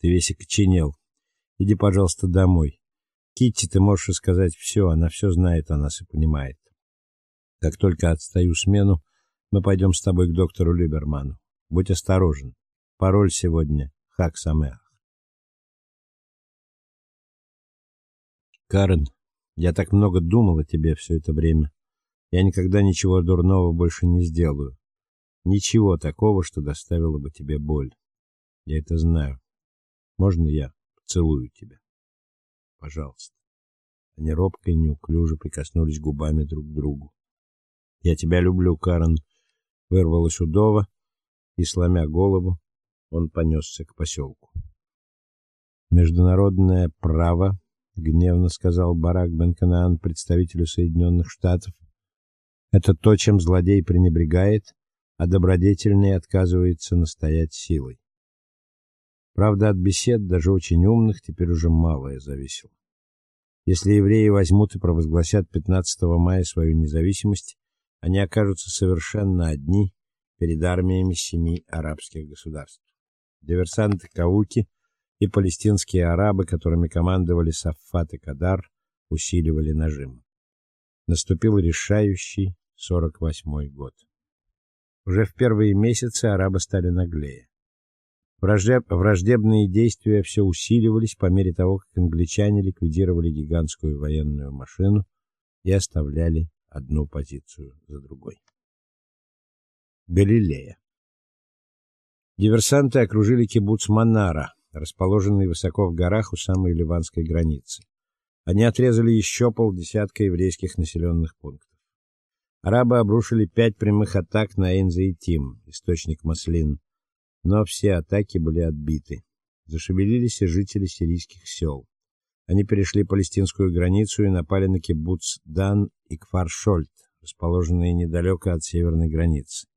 Ты весь окоченел. Иди, пожалуйста, домой. Китти, ты можешь сказать все, она все знает о нас и понимает. Как только отстаю смену, мы пойдем с тобой к доктору Либерману. Будь осторожен. Пароль сегодня Хак Самеах. Карен, я так много думал о тебе все это время. Я никогда ничего дурного больше не сделаю. Ничего такого, что доставило бы тебе боль. Я это знаю. Можно я поцелую тебя? Пожалуйста. Они робко и неуклюже прикоснулись губами друг к другу. Я тебя люблю, Карен, вырвалось у Дова, и сломя голову, он понесся к поселку. Международное право, гневно сказал Барак Бен-Канаан представителю Соединенных Штатов, это то, чем злодей пренебрегает, а добродетельный отказывается настоять силой. Правда, от бесед, даже очень умных, теперь уже малое зависело. Если евреи возьмут и провозгласят 15 мая свою независимость, они окажутся совершенно одни перед армиями семи арабских государств. Диверсанты Кауки и палестинские арабы, которыми командовали Саффат и Кадар, усиливали нажим. Наступил решающий 48-й год. Уже в первые месяцы арабы стали наглее. Враждеб... Враждебные действия все усиливались по мере того, как англичане ликвидировали гигантскую военную машину и оставляли одну позицию за другой. Галилея. Диверсанты окружили кибуц Манара, расположенный высоко в горах у самой ливанской границы. Они отрезали еще полдесятка еврейских населенных пунктов. Арабы обрушили пять прямых атак на Эйн-Заитим, источник маслин, но все атаки были отбиты. Зашевелились и жители сирийских сел. Они перешли палестинскую границу и напали на кибуц Дан и Кфар-Шольт, расположенные недалеко от северной границы.